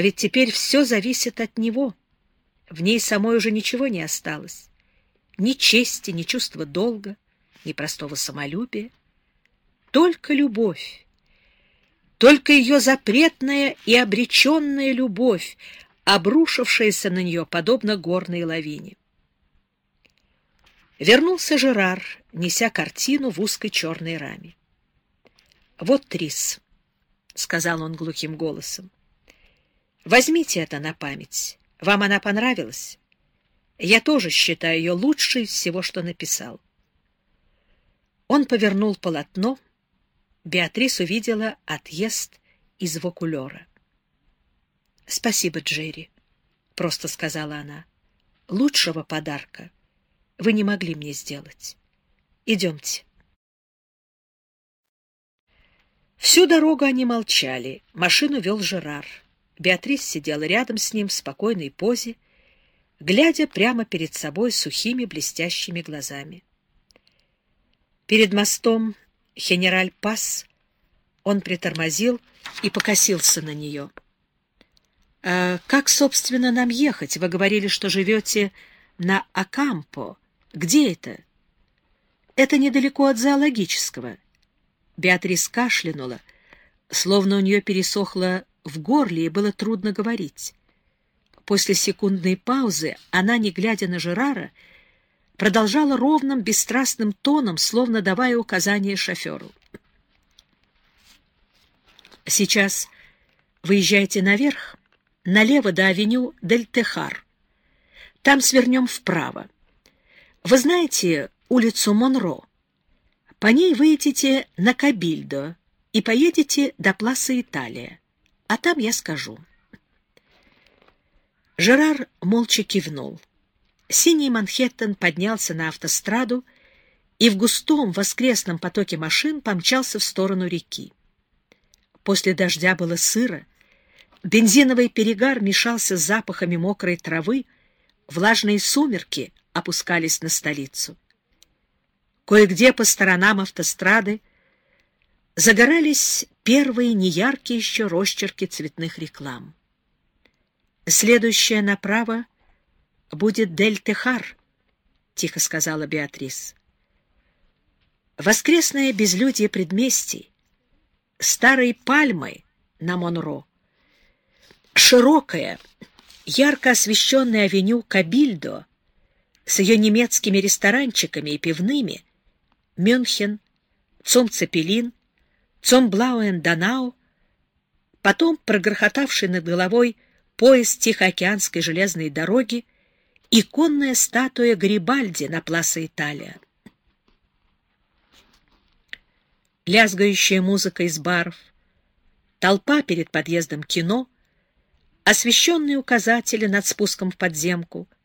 А ведь теперь все зависит от него. В ней самой уже ничего не осталось. Ни чести, ни чувства долга, ни простого самолюбия. Только любовь. Только ее запретная и обреченная любовь, обрушившаяся на нее, подобно горной лавине. Вернулся Жерар, неся картину в узкой черной раме. — Вот Трис, — сказал он глухим голосом. — Возьмите это на память. Вам она понравилась? Я тоже считаю ее лучшей всего, что написал. Он повернул полотно. Беатрис увидела отъезд из вокулера. — Спасибо, Джерри, — просто сказала она. — Лучшего подарка вы не могли мне сделать. Идемте. Всю дорогу они молчали. Машину вел Жерар. Беатрис сидела рядом с ним в спокойной позе, глядя прямо перед собой сухими блестящими глазами. Перед мостом Хенераль Пас он притормозил и покосился на нее. «А как, собственно, нам ехать? Вы говорили, что живете на Акампо. Где это? Это недалеко от зоологического. Беатрис кашлянула, словно у нее пересохло в горле и было трудно говорить. После секундной паузы она, не глядя на Жерара, продолжала ровным, бесстрастным тоном, словно давая указания шоферу. «Сейчас выезжайте наверх, налево до авеню Дель Техар. Там свернем вправо. Вы знаете улицу Монро? По ней выйдете на Кабильдо и поедете до Пласа Италия. А там я скажу. Жерар молча кивнул. Синий Манхэттен поднялся на автостраду и в густом воскресном потоке машин помчался в сторону реки. После дождя было сыро, бензиновый перегар мешался с запахами мокрой травы, влажные сумерки опускались на столицу. Кое-где по сторонам автострады загорались первые неяркие еще росчерки цветных реклам. «Следующая направо будет Дель-Техар», — тихо сказала Беатрис. Воскресное безлюдье предместий, старые пальмы на Монро, широкая, ярко освещенная авеню Кабильдо с ее немецкими ресторанчиками и пивными, Мюнхен, Цум-Цепелин, Цумблауэн-Данау, потом прогрохотавший над головой поезд Тихоокеанской железной дороги и конная статуя Гарибальди на Пласа Италия. Лязгающая музыка из баров, толпа перед подъездом кино, освещенные указатели над спуском в подземку —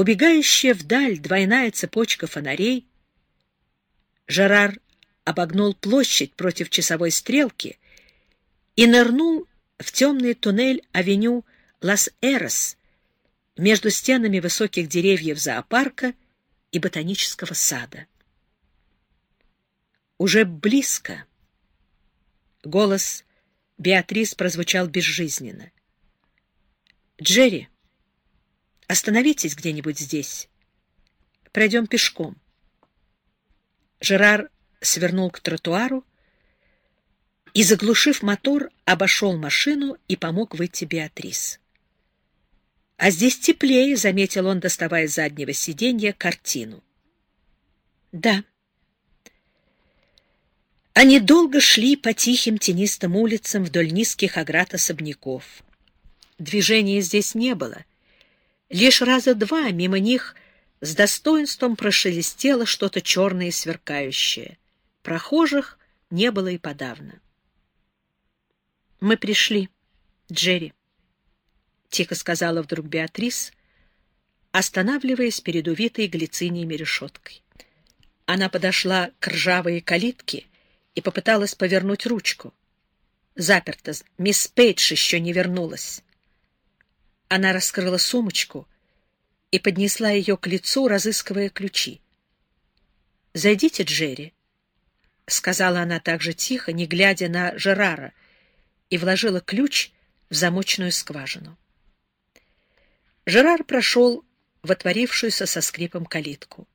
убегающая вдаль двойная цепочка фонарей. Жерар обогнул площадь против часовой стрелки и нырнул в темный туннель авеню Лас-Эрос между стенами высоких деревьев зоопарка и ботанического сада. Уже близко. Голос Беатрис прозвучал безжизненно. «Джерри!» Остановитесь где-нибудь здесь. Пройдем пешком. Жерар свернул к тротуару и, заглушив мотор, обошел машину и помог выйти Беатрис. — А здесь теплее, — заметил он, доставая с заднего сиденья картину. — Да. Они долго шли по тихим тенистым улицам вдоль низких оград особняков. Движения здесь не было, Лишь раза два мимо них с достоинством прошелестело что-то черное и сверкающее. Прохожих не было и подавно. «Мы пришли, Джерри», — тихо сказала вдруг Беатрис, останавливаясь перед увитой глициниями решеткой. Она подошла к ржавой калитке и попыталась повернуть ручку. Заперто, мисс Пейдж еще не вернулась. Она раскрыла сумочку и поднесла ее к лицу, разыскивая ключи. — Зайдите, Джерри, — сказала она так же тихо, не глядя на Жерара, и вложила ключ в замочную скважину. Жерар прошел в отворившуюся со скрипом калитку.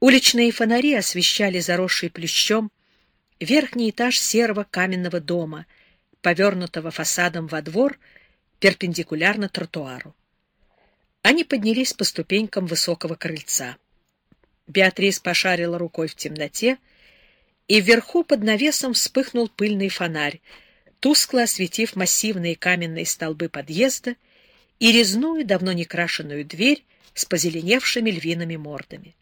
Уличные фонари освещали заросший плющом верхний этаж серого каменного дома, повернутого фасадом во двор, перпендикулярно тротуару. Они поднялись по ступенькам высокого крыльца. Беатрис пошарила рукой в темноте, и вверху под навесом вспыхнул пыльный фонарь, тускло осветив массивные каменные столбы подъезда и резную, давно не крашеную дверь с позеленевшими львиными мордами.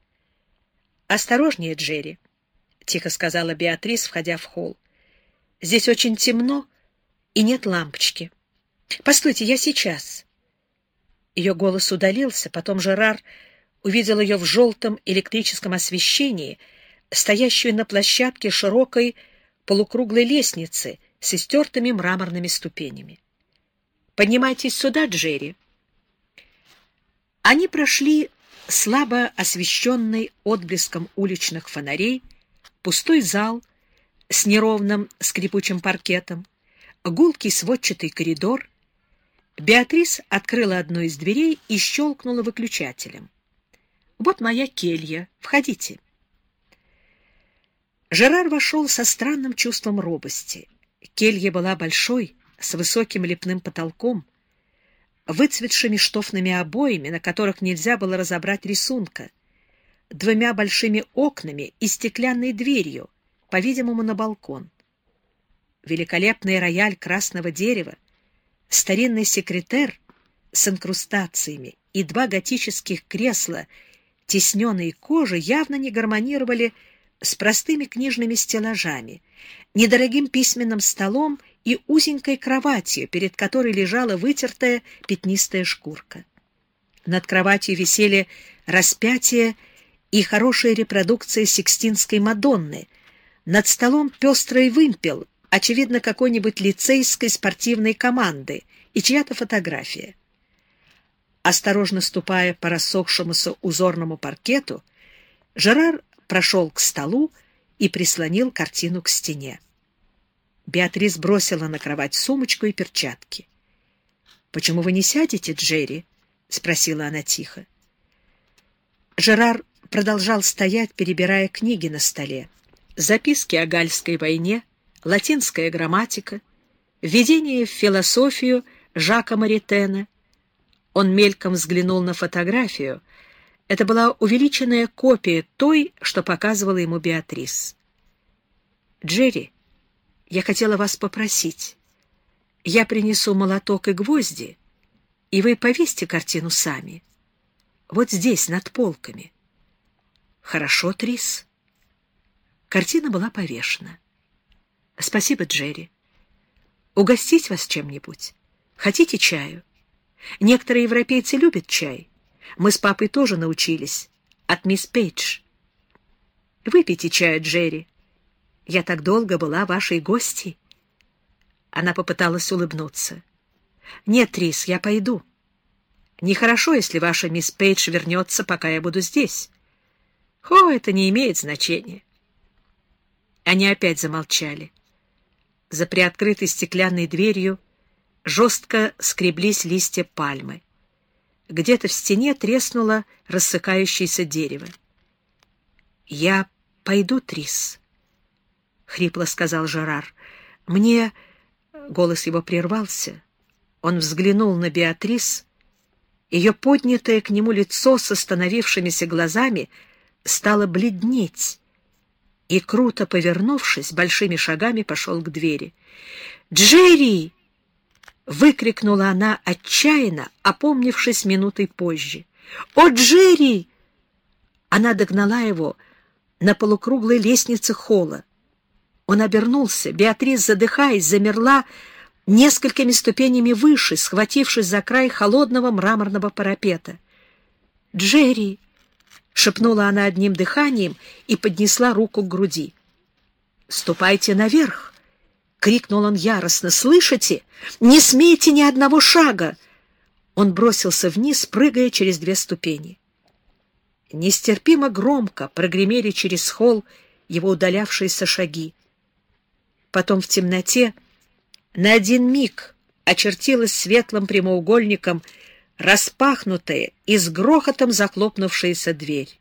«Осторожнее, Джерри!» — тихо сказала Беатрис, входя в холл. «Здесь очень темно и нет лампочки. Постойте, я сейчас». Ее голос удалился, потом Жерар увидел ее в желтом электрическом освещении, стоящую на площадке широкой полукруглой лестницы с истертыми мраморными ступенями. «Поднимайтесь сюда, Джерри». Они прошли слабо освещенный отблеском уличных фонарей, пустой зал с неровным скрипучим паркетом, гулкий сводчатый коридор. Беатрис открыла одну из дверей и щелкнула выключателем. «Вот моя келья. Входите». Жерар вошел со странным чувством робости. Келья была большой, с высоким лепным потолком, выцветшими штофными обоями, на которых нельзя было разобрать рисунка, двумя большими окнами и стеклянной дверью, по-видимому, на балкон. Великолепный рояль красного дерева, старинный секретер с инкрустациями и два готических кресла тесненной кожи явно не гармонировали с простыми книжными стеллажами, недорогим письменным столом и узенькой кроватью, перед которой лежала вытертая пятнистая шкурка. Над кроватью висели распятия и хорошая репродукция Сикстинской Мадонны. Над столом пестрый вымпел, очевидно, какой-нибудь лицейской спортивной команды, и чья-то фотография. Осторожно ступая по рассохшемуся узорному паркету, Жерар прошел к столу и прислонил картину к стене. Беатрис бросила на кровать сумочку и перчатки. — Почему вы не сядете, Джерри? — спросила она тихо. Жерар продолжал стоять, перебирая книги на столе. Записки о Гальской войне, латинская грамматика, введение в философию Жака Маритена. Он мельком взглянул на фотографию. Это была увеличенная копия той, что показывала ему Беатрис. «Джерри, я хотела вас попросить. Я принесу молоток и гвозди, и вы повесьте картину сами. Вот здесь, над полками. Хорошо, Трис. Картина была повешена. Спасибо, Джерри. Угостить вас чем-нибудь? Хотите чаю? Некоторые европейцы любят чай. Мы с папой тоже научились. От мисс Пейдж. Выпейте чаю, Джерри. Я так долго была вашей гостьей. Она попыталась улыбнуться. Нет, Трис, я пойду. Нехорошо, если ваша мисс Пейдж вернется, пока я буду здесь. О, это не имеет значения. Они опять замолчали. За приоткрытой стеклянной дверью жестко скреблись листья пальмы. Где-то в стене треснуло рассыкающееся дерево. «Я пойду, Трис», — хрипло сказал Жерар. «Мне...» — голос его прервался. Он взглянул на Беатрис. Ее поднятое к нему лицо с остановившимися глазами стало бледнеть. И, круто повернувшись, большими шагами пошел к двери. «Джерри!» — выкрикнула она отчаянно, опомнившись минутой позже. «О, Джерри!» Она догнала его на полукруглой лестнице холла. Он обернулся. Беатрис, задыхаясь, замерла несколькими ступенями выше, схватившись за край холодного мраморного парапета. «Джерри!» — шепнула она одним дыханием и поднесла руку к груди. «Ступайте наверх!» — крикнул он яростно. «Слышите? Не смейте ни одного шага!» Он бросился вниз, прыгая через две ступени. Нестерпимо громко прогремели через холл его удалявшиеся шаги. Потом в темноте на один миг очертилась светлым прямоугольником распахнутая и с грохотом захлопнувшаяся дверь.